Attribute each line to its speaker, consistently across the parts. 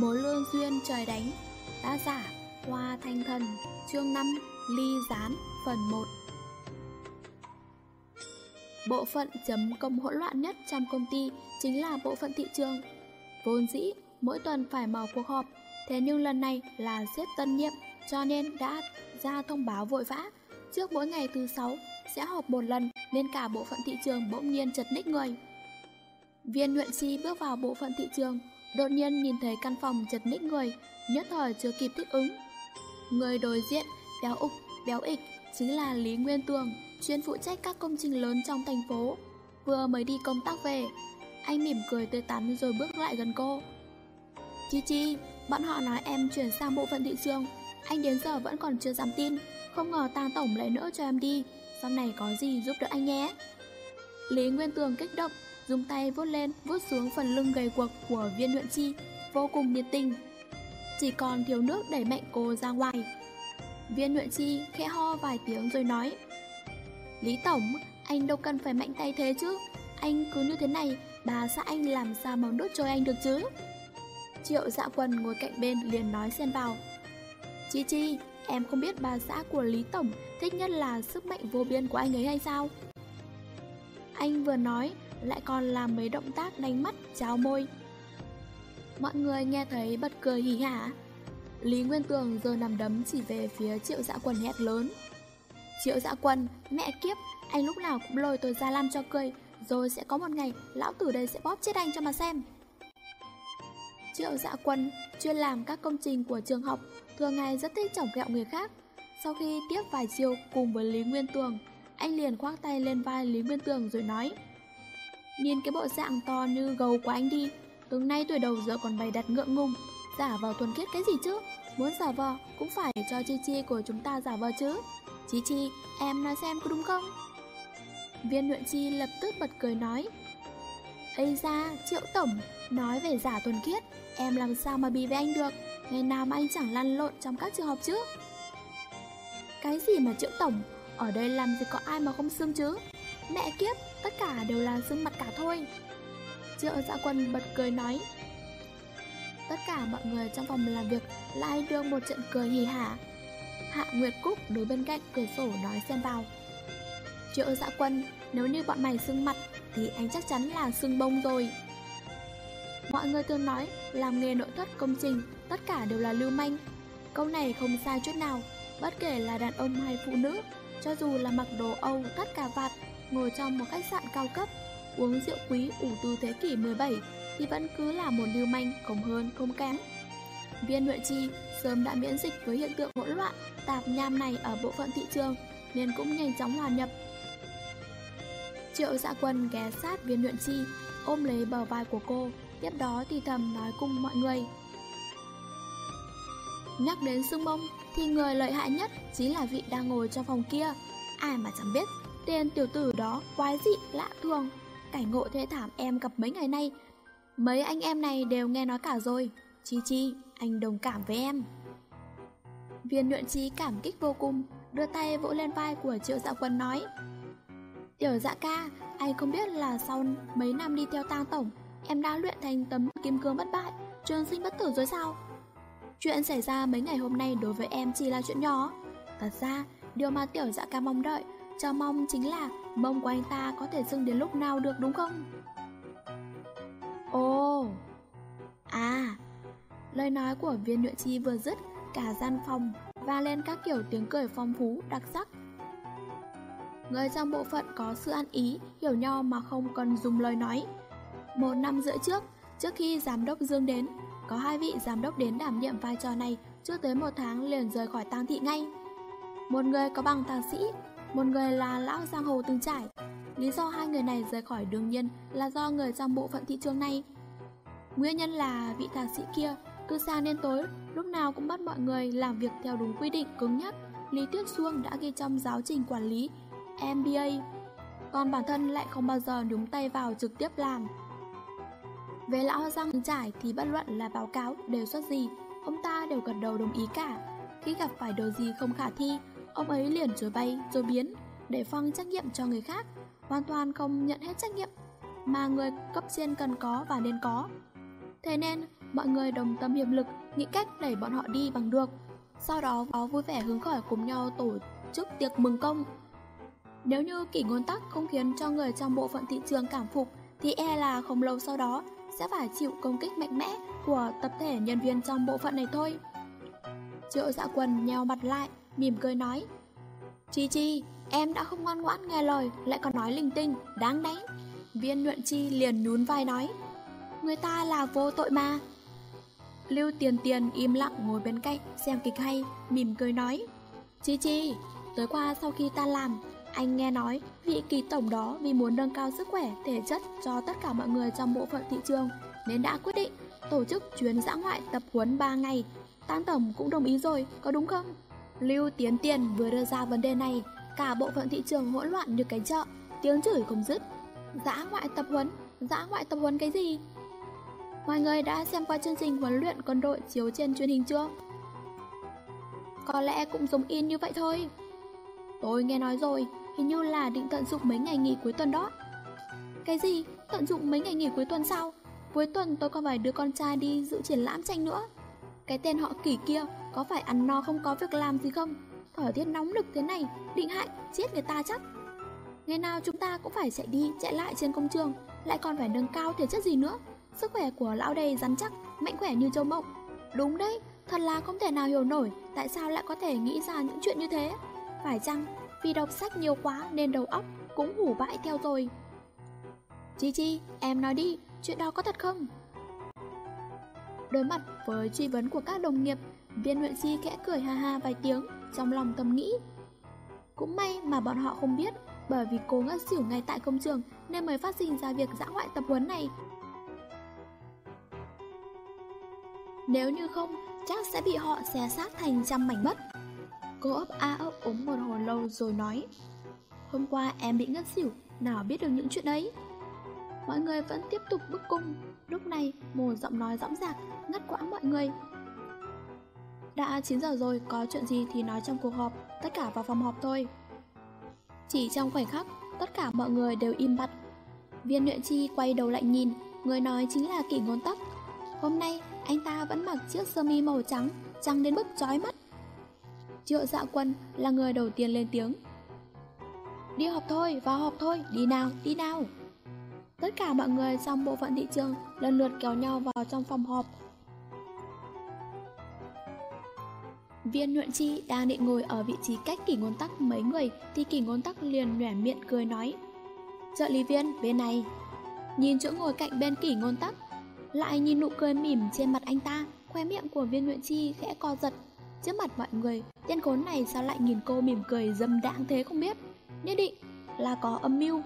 Speaker 1: Mối lương duyên trời đánh Tác giả Hoa Thanh Thần Chương 5 Ly Gián Phần 1 Bộ phận chấm công hỗn loạn nhất trong công ty chính là bộ phận thị trường. Vốn dĩ, mỗi tuần phải mở cuộc họp, thế nhưng lần này là xếp tân nhiệm cho nên đã ra thông báo vội vã. Trước mỗi ngày thứ sáu sẽ họp một lần nên cả bộ phận thị trường bỗng nhiên chật ních người. Viên huyện si bước vào bộ phận thị trường, đột nhiên nhìn thấy căn phòng chật ních người, nhất thời chưa kịp thích ứng. Người đối diện, béo ục, béo ịch, chính là Lý Nguyên Tường, chuyên phụ trách các công trình lớn trong thành phố. Vừa mới đi công tác về, anh mỉm cười tươi tắn rồi bước lại gần cô. Chi Chi, bọn họ nói em chuyển sang bộ phận thị trường, anh đến giờ vẫn còn chưa dám tin, không ngờ tang tổng lại nữa cho em đi, sau này có gì giúp đỡ anh nhé. Lý Nguyên Tường kích động, dùng tay vuốt lên, vuốt xuống phần lưng gầy guộc của viên luyện chi, vô cùng nhiệt tình. Chỉ còn thiếu nước đẩy mạnh cô ra ngoài. Viên luyện chi khẽ ho vài tiếng rồi nói Lý Tổng, anh đâu cần phải mạnh tay thế chứ Anh cứ như thế này, bà xã anh làm sao mà đốt trôi anh được chứ Triệu dạ quần ngồi cạnh bên liền nói xen vào Chi Chi, em không biết bà xã của Lý Tổng thích nhất là sức mạnh vô biên của anh ấy hay sao Anh vừa nói lại còn làm mấy động tác đánh mắt, trao môi. Mọi người nghe thấy bật cười hỉ hả? Lý Nguyên Tường giờ nằm đấm chỉ về phía triệu dạ quần hét lớn. Triệu dạ quần, mẹ kiếp, anh lúc nào cũng lôi tôi ra làm cho cười Rồi sẽ có một ngày lão tử đây sẽ bóp chết anh cho mà xem. Triệu dạ quân chuyên làm các công trình của trường học Thường ngày rất thích chỏng kẹo người khác. Sau khi tiếp vài chiều cùng với Lý Nguyên Tường Anh liền khoác tay lên vai Lý Nguyên Tường rồi nói Nhìn cái bộ dạng to như gầu của anh đi. Tướng nay tuổi đầu giờ còn bày đặt ngượng ngùng. Giả vờ thuần khiết cái gì chứ? Muốn giả vờ cũng phải cho Chi Chi của chúng ta giả vờ chứ. Chi Chi, em nói xem có đúng không? Viên luyện Chi lập tức bật cười nói. Ây ra, Triệu Tổng, nói về giả thuần khiết Em làm sao mà bị với anh được? Ngày nào mà anh chẳng lăn lộn trong các trường hợp chứ? Cái gì mà Triệu Tổng Ở đây làm gì có ai mà không xương chứ? Mẹ kiếp, tất cả đều là xương mặt cả thôi. Triệu dạ quân bật cười nói. Tất cả mọi người trong phòng làm việc lại đưa một trận cười hì hả. Hạ Nguyệt Cúc đứng bên cạnh cửa sổ nói xen vào. Triệu dạ quân, nếu như bọn mày sưng mặt thì anh chắc chắn là sưng bông rồi. Mọi người thường nói làm nghề nội thất công trình tất cả đều là lưu manh. Câu này không sai chút nào Bất kể là đàn ông hay phụ nữ Cho dù là mặc đồ Âu tất cả vạt Ngồi trong một khách sạn cao cấp Uống rượu quý ủ từ thế kỷ 17 Thì vẫn cứ là một lưu manh Không hơn không kém Viên Huệ Chi sớm đã miễn dịch với hiện tượng hỗn loạn tạp nham này ở bộ phận thị trường nên cũng nhanh chóng hòa nhập. Triệu dạ quân ghé sát viên Huệ Chi ôm lấy bờ vai của cô tiếp đó thì thầm nói cùng mọi người. Nhắc đến sương bông thì người lợi hại nhất chính là vị đang ngồi trong phòng kia. Ai mà chẳng biết, tên tiểu tử đó quái dị lạ thường. Cảnh ngộ thế thảm em gặp mấy ngày nay, mấy anh em này đều nghe nói cả rồi. Chi Chi, anh đồng cảm với em. Viên nhuận trí cảm kích vô cùng, đưa tay vỗ lên vai của triệu dạ quân nói. Tiểu dạ ca, anh không biết là sau mấy năm đi theo tang tổng, em đã luyện thành tấm kim cương bất bại, trường sinh bất tử rồi sao? Chuyện xảy ra mấy ngày hôm nay đối với em chỉ là chuyện nhỏ. Thật ra, điều mà tiểu dạ ca mong đợi, cho mong chính là mông của anh ta có thể dừng đến lúc nào được đúng không? Ồ, à, lời nói của viên nhuệ chi vừa dứt, cả gian phòng và lên các kiểu tiếng cười phong phú, đặc sắc. Người trong bộ phận có sự ăn ý, hiểu nhau mà không cần dùng lời nói. Một năm rưỡi trước, trước khi giám đốc Dương đến, có hai vị giám đốc đến đảm nhiệm vai trò này chưa tới một tháng liền rời khỏi tang thị ngay. Một người có bằng thạc sĩ, một người là lão giang hồ từng trải. Lý do hai người này rời khỏi đương nhiên là do người trong bộ phận thị trường này. Nguyên nhân là vị thạc sĩ kia từ sáng đến tối lúc nào cũng bắt mọi người làm việc theo đúng quy định cứng nhắc. Lý Tuyết Xuông đã ghi trong giáo trình quản lý MBA, còn bản thân lại không bao giờ nhúng tay vào trực tiếp làm. Về lão răng trải thì bất luận là báo cáo, đề xuất gì, ông ta đều gật đầu đồng ý cả. Khi gặp phải điều gì không khả thi, ông ấy liền rồi bay, rồi biến, để phân trách nhiệm cho người khác, hoàn toàn không nhận hết trách nhiệm mà người cấp trên cần có và nên có. Thế nên, mọi người đồng tâm hiệp lực, nghĩ cách đẩy bọn họ đi bằng được. Sau đó có vui vẻ hứng khởi cùng nhau tổ chức tiệc mừng công. Nếu như kỷ ngôn tắc không khiến cho người trong bộ phận thị trường cảm phục, thì e là không lâu sau đó sẽ phải chịu công kích mạnh mẽ của tập thể nhân viên trong bộ phận này thôi. Triệu dạ quần nheo mặt lại, mỉm cười nói. Chi Chi, em đã không ngoan ngoãn nghe lời, lại còn nói linh tinh, đáng đánh. Viên nhuận chi liền nhún vai nói. Người ta là vô tội mà. Lưu tiền tiền im lặng ngồi bên cạnh xem kịch hay Mỉm cười nói. Chi chi Tối qua sau khi ta làm Anh nghe nói vị kỳ tổng đó vì muốn nâng cao sức khỏe thể chất cho tất cả mọi người trong bộ phận thị trường Nên đã quyết định tổ chức chuyến dã ngoại tập huấn 3 ngày. Tăng tổng cũng đồng ý rồi, có đúng không? Lưu Tiến Tiền vừa đưa ra vấn đề này, Cả bộ phận thị trường hỗn loạn như cái chợ, Tiếng chửi không dứt Dã ngoại tập huấn Dã ngoại tập huấn cái gì? Mọi người đã xem qua chương trình huấn luyện quân đội chiếu trên truyền hình chưa? Có lẽ cũng giống in như vậy thôi Tôi nghe nói rồi, Hình như là định tận dụng mấy ngày nghỉ cuối tuần đó Cái gì? Tận dụng mấy ngày nghỉ cuối tuần sao? Cuối tuần tôi còn phải đưa con trai đi dự triển lãm tranh nữa Cái tên họ kỷ kia có phải ăn no không có việc làm gì không? Thời tiết nóng nực thế này Định hại, chết người ta chắc. Ngày nào chúng ta cũng phải chạy đi, chạy lại trên công trường Lại còn phải nâng cao thể chất gì nữa. Sức khỏe của lão đầy rắn chắc, mạnh khỏe như châu mộng. Đúng đấy, thật là không thể nào hiểu nổi Tại sao lại có thể nghĩ ra những chuyện như thế. Phải chăng vì đọc sách nhiều quá nên đầu óc cũng hủ bại theo rồi? Chi Chi, em nói đi, chuyện đó có thật không? Đối mặt với truy vấn của các đồng nghiệp Viên huyện si khẽ cười ha ha vài tiếng Trong lòng thầm nghĩ Cũng may mà bọn họ không biết bởi vì cô ngất xỉu ngay tại công trường nên mới phát sinh ra việc dã ngoại tập huấn này. Nếu như không, chắc sẽ bị họ xé xác thành trăm mảnh mất. Cô ấp a ấp ống một hồi lâu rồi nói Hôm qua em bị ngất xỉu, nào biết được những chuyện ấy Mọi người vẫn tiếp tục bức cung Lúc này một giọng nói dõng dạc Ngắt quãng mọi người đã 9 giờ rồi, có chuyện gì thì nói trong cuộc họp Tất cả vào phòng họp thôi chỉ trong khoảnh khắc, tất cả mọi người đều im bặt. Viên luyện chi quay đầu lại nhìn, người nói chính là kỷ ngôn tắc. Hôm nay, anh ta vẫn mặc chiếc sơ mi màu trắng, trắng đến mức chói mắt. Triệu dạ quân là người đầu tiên lên tiếng. Đi họp thôi, vào họp thôi, đi nào, đi nào. Tất cả mọi người trong bộ phận thị trường lần lượt kéo nhau vào trong phòng họp Viên nhuận chi đang định ngồi ở vị trí cách kỷ ngôn tắc mấy người thì kỷ ngôn tắc liền nhoẻn miệng cười nói, Trợ lý viên, bên này. Nhìn chỗ ngồi cạnh bên kỷ ngôn tắc, Lại nhìn nụ cười mỉm trên mặt anh ta, Khoe miệng của viên nhuận chi khẽ co giật. Trước mặt mọi người, Tên khốn này sao lại nhìn cô mỉm cười dâm đãng thế không biết? Nhất định là có âm mưu.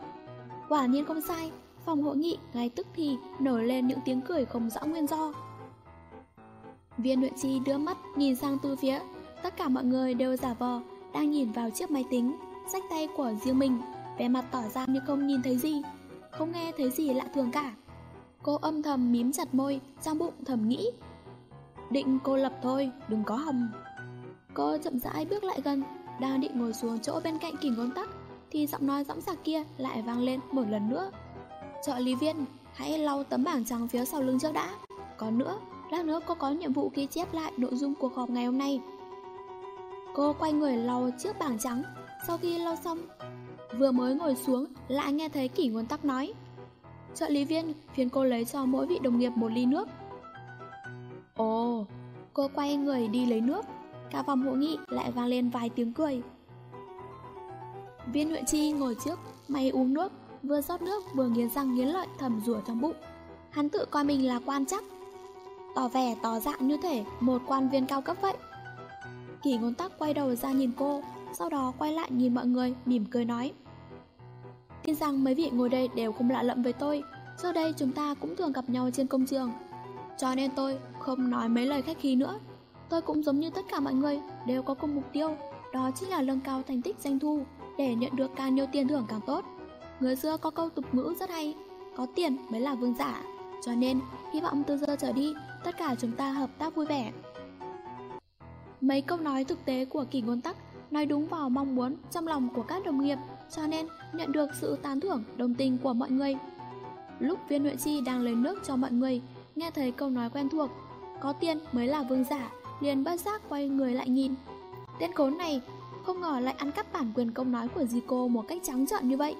Speaker 1: Quả nhiên không sai, Phòng hội nghị ngay tức thì nổi lên những tiếng cười không rõ nguyên do. Viên luyện chi đưa mắt nhìn sang tư phía Tất cả mọi người đều giả vờ Đang nhìn vào chiếc máy tính Sách tay của riêng mình Vẻ mặt tỏ ra như không nhìn thấy gì Không nghe thấy gì lạ thường cả. Cô âm thầm mím chặt môi Trong bụng thầm nghĩ Định cô lập thôi, đừng có hầm Cô chậm rãi bước lại gần Đang định ngồi xuống chỗ bên cạnh kỷ ngôn tắc Thì giọng nói dõng dạc kia lại vang lên một lần nữa. Trợ lý viên, hãy lau tấm bảng trắng phía sau lưng trước đã. Còn nữa, Lát nữa cô có nhiệm vụ ghi chép lại nội dung cuộc họp ngày hôm nay. Cô quay người lau chiếc bảng trắng. Sau khi lau xong, Vừa mới ngồi xuống, lại nghe thấy kỷ nguồn tắc nói. Trợ lý viên phiền cô lấy cho mỗi vị đồng nghiệp một ly nước. Ồ, Cô quay người đi lấy nước. Cả phòng hội nghị lại vang lên vài tiếng cười. Viên Nguyễn Chi ngồi trước, May uống nước. Vừa rót nước, vừa nghiến răng nghiến lợi, thầm rủa trong bụng. Hắn tự coi mình là quan chắc. Tỏ vẻ tỏ dạng như thể một quan viên cao cấp vậy. Kỳ ngôn tắc quay đầu ra nhìn cô, sau đó quay lại nhìn mọi người, mỉm cười nói. Tin rằng mấy vị ngồi đây đều không lạ lẫm với tôi, trước đây chúng ta cũng thường gặp nhau trên công trường. Cho nên tôi không nói mấy lời khách khí nữa. Tôi cũng giống như tất cả mọi người, đều có cùng mục tiêu, đó chính là nâng cao thành tích doanh thu, để nhận được càng nhiều tiền thưởng càng tốt. Người xưa có câu tục ngữ rất hay, có tiền mới là vương giả. Cho nên, hy vọng từ giờ trở đi, tất cả chúng ta hợp tác vui vẻ. Mấy câu nói thực tế của kỳ ngôn tắc nói đúng vào mong muốn trong lòng của các đồng nghiệp, cho nên nhận được sự tán thưởng, đồng tình của mọi người. Lúc viên Huệ chi đang lấy nước cho mọi người, nghe thấy câu nói quen thuộc, có tiền mới là vương giả, liền bất giác quay người lại nhìn. Tên khốn này không ngờ lại ăn cắp bản quyền câu nói của dì cô một cách trắng trợn như vậy.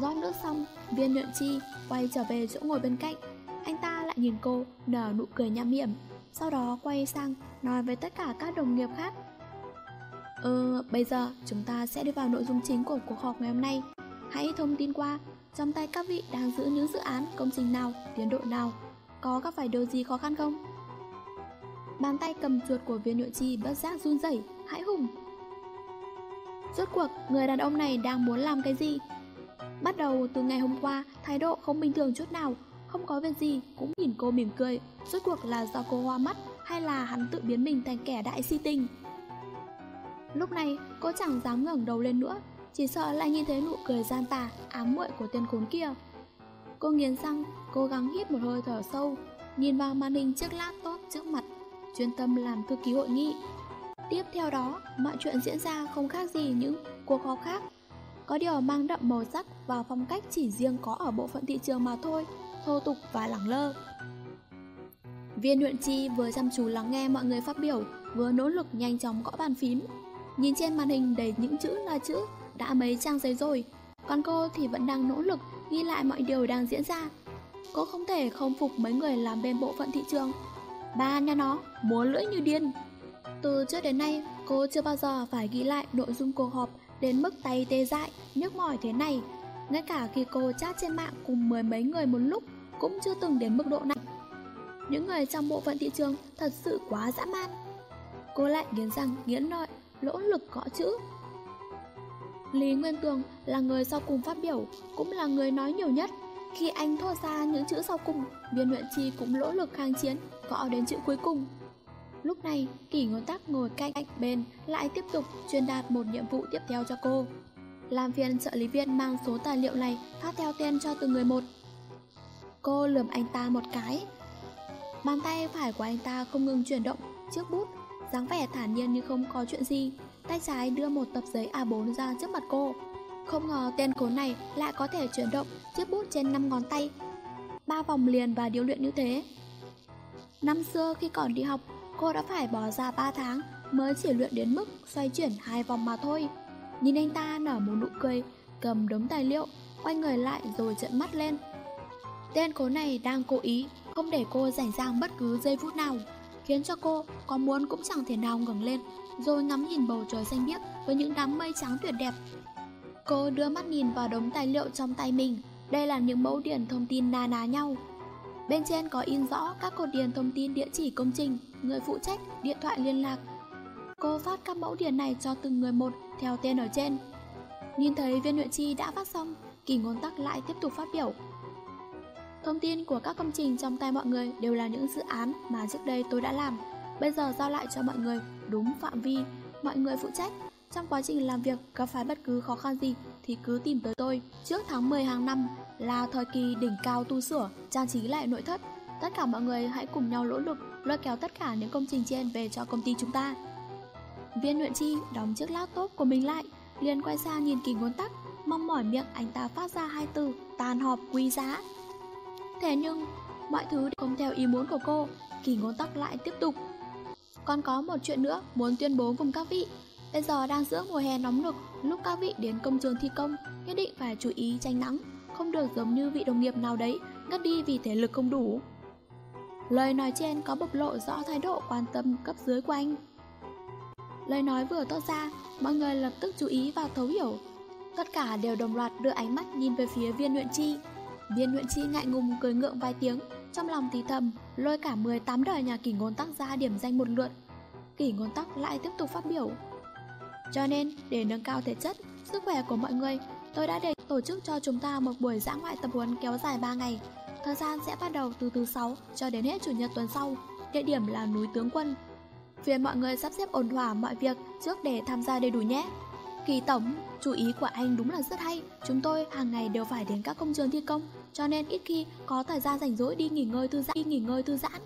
Speaker 1: Rót nước xong, viên nhuận chi quay trở về chỗ ngồi bên cạnh. Anh ta lại nhìn cô, nở nụ cười nham hiểm. Sau đó quay sang, nói với tất cả các đồng nghiệp khác. Ừ, bây giờ chúng ta sẽ đi vào nội dung chính của cuộc họp ngày hôm nay. Hãy thông tin qua, trong tay các vị đang giữ những dự án, công trình nào, tiến độ nào, có gặp phải điều gì khó khăn không? Bàn tay cầm chuột của viên nhuận chi bất giác run rẩy, hãi hùng. Rốt cuộc, người đàn ông này đang muốn làm cái gì? Bắt đầu từ ngày hôm qua, thái độ không bình thường chút nào, không có việc gì, cũng nhìn cô mỉm cười. Rốt cuộc là do cô hoa mắt hay là hắn tự biến mình thành kẻ đại si tình? Lúc này, cô chẳng dám ngẩng đầu lên nữa, chỉ sợ lại nhìn thấy nụ cười gian tà, ám muội của tên khốn kia. Cô nghiến răng, cố gắng hít một hơi thở sâu, nhìn vào màn hình chiếc laptop trước mặt, chuyên tâm làm thư ký hội nghị. Tiếp theo đó, mọi chuyện diễn ra không khác gì những cuộc họp khác. Có điều mang đậm màu sắc và phong cách chỉ riêng có ở bộ phận thị trường mà thôi, thô tục và lẳng lơ. Viên luyện chi vừa chăm chú lắng nghe mọi người phát biểu, vừa nỗ lực nhanh chóng gõ bàn phím. Nhìn trên màn hình đầy những chữ là chữ, đã mấy trang giấy rồi, còn cô thì vẫn đang nỗ lực ghi lại mọi điều đang diễn ra. Cô không thể không phục mấy người làm bên bộ phận thị trường. Ba nha nó, múa lưỡi như điên. Từ trước đến nay, cô chưa bao giờ phải ghi lại nội dung cuộc họp đến mức tay tê dại, nhức mỏi thế này. Ngay cả khi cô chat trên mạng cùng mười mấy người một lúc cũng chưa từng đến mức độ này. Những người trong bộ phận thị trường thật sự quá dã man. Cô lại nghiến răng nghiến lợi, lỗ lực gõ chữ. Lý Nguyên Tường là người sau cùng phát biểu, cũng là người nói nhiều nhất. Khi anh thốt ra những chữ sau cùng, viên huyện chi cũng lỗ lực kháng chiến, gõ đến chữ cuối cùng. Lúc này, kỷ ngôn tắc ngồi cạnh cạnh bên lại tiếp tục truyền đạt một nhiệm vụ tiếp theo cho cô. Làm phiền trợ lý viên mang số tài liệu này phát theo tên cho từng người một. Cô lườm anh ta một cái. Bàn tay phải của anh ta không ngừng chuyển động trước bút, dáng vẻ thản nhiên như không có chuyện gì. Tay trái đưa một tập giấy A4 ra trước mặt cô. Không ngờ tên cố này lại có thể chuyển động chiếc bút trên 5 ngón tay. Ba vòng liền và điều luyện như thế. Năm xưa khi còn đi học, cô đã phải bỏ ra 3 tháng mới chỉ luyện đến mức xoay chuyển hai vòng mà thôi. Nhìn anh ta nở một nụ cười, cầm đống tài liệu, quay người lại rồi trợn mắt lên. Tên cố này đang cố ý, không để cô rảnh rang bất cứ giây phút nào, khiến cho cô có muốn cũng chẳng thể nào ngẩng lên, rồi ngắm nhìn bầu trời xanh biếc với những đám mây trắng tuyệt đẹp. Cô đưa mắt nhìn vào đống tài liệu trong tay mình, đây là những mẫu điển thông tin na ná nhau. Bên trên có in rõ các cột điền thông tin địa chỉ công trình, người phụ trách, điện thoại liên lạc. Cô phát các mẫu điển này cho từng người một theo tên ở trên. Nhìn thấy viên huyện chi đã phát xong, kỳ ngôn tắc lại tiếp tục phát biểu. Thông tin của các công trình trong tay mọi người đều là những dự án mà trước đây tôi đã làm. Bây giờ giao lại cho mọi người đúng phạm vi, mọi người phụ trách. Trong quá trình làm việc gặp phải bất cứ khó khăn gì thì cứ tìm tới tôi. Trước tháng 10 hàng năm là thời kỳ đỉnh cao tu sửa, trang trí lại nội thất. Tất cả mọi người hãy cùng nhau nỗ lực lôi kéo tất cả những công trình trên về cho công ty chúng ta. Viên luyện Chi đóng chiếc laptop của mình lại, liền quay sang nhìn kỳ ngôn tắc, mong mỏi miệng anh ta phát ra hai từ tàn họp quý giá. Thế nhưng, mọi thứ không theo ý muốn của cô, kỳ ngôn tắc lại tiếp tục. Còn có một chuyện nữa muốn tuyên bố cùng các vị. Bây giờ đang giữa mùa hè nóng nực, lúc các vị đến công trường thi công, nhất định phải chú ý tránh nắng, không được giống như vị đồng nghiệp nào đấy, ngất đi vì thể lực không đủ. Lời nói trên có bộc lộ rõ thái độ quan tâm cấp dưới của anh. Lời nói vừa tốt ra, mọi người lập tức chú ý và thấu hiểu. Tất cả đều đồng loạt đưa ánh mắt nhìn về phía viên luyện chi. Viên luyện chi ngại ngùng cười ngượng vài tiếng, trong lòng thì thầm, lôi cả 18 đời nhà kỷ ngôn tắc ra điểm danh một lượt. Kỷ ngôn tắc lại tiếp tục phát biểu. Cho nên, để nâng cao thể chất, sức khỏe của mọi người, tôi đã để tổ chức cho chúng ta một buổi dã ngoại tập huấn kéo dài 3 ngày. Thời gian sẽ bắt đầu từ thứ 6 cho đến hết chủ nhật tuần sau, địa điểm là núi tướng quân. Phiền mọi người sắp xếp ổn thỏa mọi việc trước để tham gia đầy đủ nhé. Kỳ tổng, chú ý của anh đúng là rất hay, chúng tôi hàng ngày đều phải đến các công trường thi công, cho nên ít khi có thời gian rảnh rỗi đi nghỉ ngơi thư giãn. Đi nghỉ ngơi thư giãn.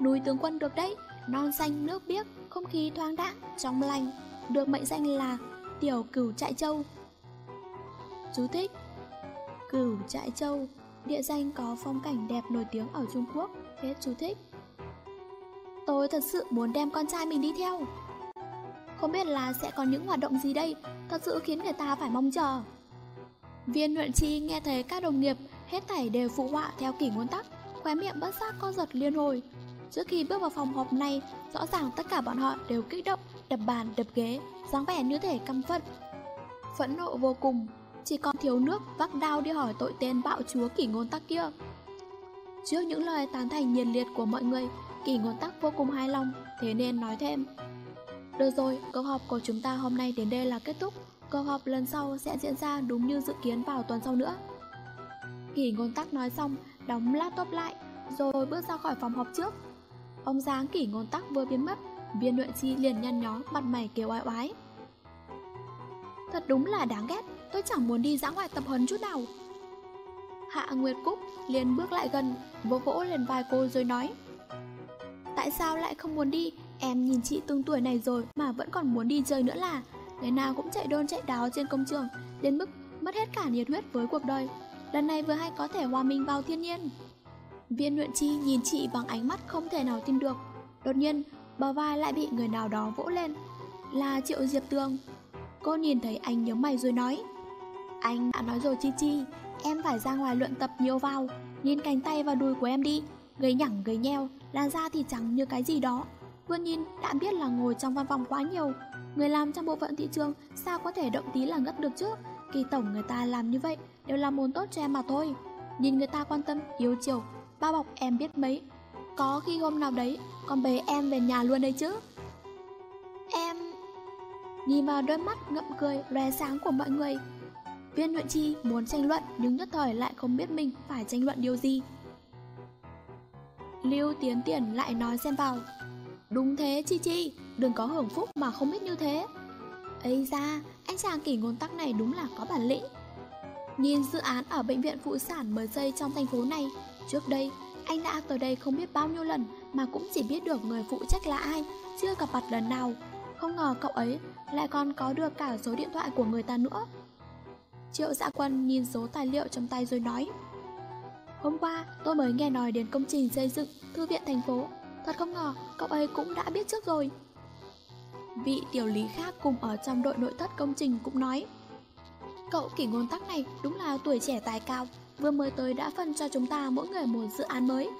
Speaker 1: Núi tướng quân được đấy, non xanh nước biếc, không khí thoáng đãng, trong lành, được mệnh danh là tiểu cửu trại châu. Chú thích Cửu trại châu địa danh có phong cảnh đẹp nổi tiếng ở Trung Quốc, hết chú thích. Tôi thật sự muốn đem con trai mình đi theo. Không biết là sẽ có những hoạt động gì đây, thật sự khiến người ta phải mong chờ. Viên luyện Chi nghe thấy các đồng nghiệp hết thảy đều phụ họa theo kỷ nguyên tắc, khóe miệng bất giác co giật liên hồi. Trước khi bước vào phòng họp này, rõ ràng tất cả bọn họ đều kích động, đập bàn, đập ghế, dáng vẻ như thể căm phẫn. Phẫn nộ vô cùng, chỉ còn thiếu nước vác đao đi hỏi tội tên bạo chúa kỷ ngôn tắc kia. Trước những lời tán thành nhiệt liệt của mọi người, Kỳ ngôn tắc vô cùng hài lòng, thế nên nói thêm. Được rồi, câu họp của chúng ta hôm nay đến đây là kết thúc. Câu họp lần sau sẽ diễn ra đúng như dự kiến vào tuần sau nữa. Kỳ ngôn tắc nói xong, đóng laptop lại, rồi bước ra khỏi phòng họp trước. Ông dáng kỷ ngôn tắc vừa biến mất, viên luyện chi liền nhăn nhó, mặt mày kêu oai oái. Thật đúng là đáng ghét, tôi chẳng muốn đi dã ngoại tập huấn chút nào. Hạ Nguyệt Cúc liền bước lại gần, vỗ vỗ lên vai cô rồi nói. Tại sao lại không muốn đi? Em nhìn chị tương tuổi này rồi mà vẫn còn muốn đi chơi nữa là. Ngày nào cũng chạy đôn chạy đáo trên công trường, Đến mức mất hết cả nhiệt huyết với cuộc đời. Lần này vừa hay có thể hòa mình vào thiên nhiên. Viên luyện chi nhìn chị bằng ánh mắt không thể nào tin được. Đột nhiên, bờ vai lại bị người nào đó vỗ lên. Là Triệu Diệp Tường. Cô nhìn thấy anh nhớ mày rồi nói, Anh đã nói rồi Chi Chi, Em phải ra ngoài luyện tập nhiều vào. Nhìn cánh tay và đùi của em đi. Gầy nhẳng gầy nheo là da thì trắng như cái gì đó. Vừa nhìn đã biết là ngồi trong văn phòng quá nhiều. Người làm trong bộ phận thị trường Sao có thể động tí là ngất được chứ? Kỳ tổng người ta làm như vậy Đều là muốn tốt cho em mà thôi. Nhìn người ta quan tâm, yêu chiều Bao bọc em biết mấy. Có khi hôm nào đấy Con bế em về nhà luôn đấy chứ. Em Nhìn vào đôi mắt ngậm cười lóe sáng của mọi người. Viên Nguyễn Chi muốn tranh luận Nhưng nhất thời lại không biết mình phải tranh luận điều gì. Lưu Tiến Tiền lại nói xem vào. Đúng thế Chi Chi Đừng có hưởng phúc mà không biết như thế. Ấy ra anh chàng kỷ ngôn tắc này đúng là có bản lĩnh. Nhìn dự án ở bệnh viện phụ sản mới xây trong thành phố này, Trước đây, anh đã tới đây không biết bao nhiêu lần Mà cũng chỉ biết được người phụ trách là ai, Chưa gặp mặt lần nào. Không ngờ cậu ấy lại còn có được cả số điện thoại của người ta nữa. Triệu dạ quân nhìn số tài liệu trong tay rồi nói Hôm qua, tôi mới nghe nói đến công trình xây dựng thư viện thành phố. Thật không ngờ, cậu ấy cũng đã biết trước rồi. Vị tiểu lý khác cùng ở trong đội nội thất công trình cũng nói, Cậu kỷ ngôn tắc này đúng là tuổi trẻ tài cao, Vừa mới tới đã phân cho chúng ta mỗi người một dự án mới.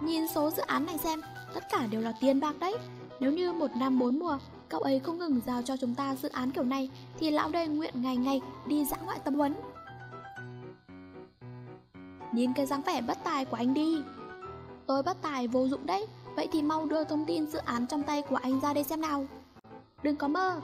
Speaker 1: Nhìn số dự án này xem, Tất cả đều là tiền bạc đấy. Nếu như một năm bốn mùa, Cậu ấy không ngừng giao cho chúng ta dự án kiểu này, Thì lão đây nguyện ngày ngày đi dã ngoại tập huấn. Nhìn cái dáng vẻ bất tài của anh đi. Tôi bất tài vô dụng đấy. Vậy thì mau đưa thông tin dự án trong tay của anh ra đây xem nào. Đừng có mơ.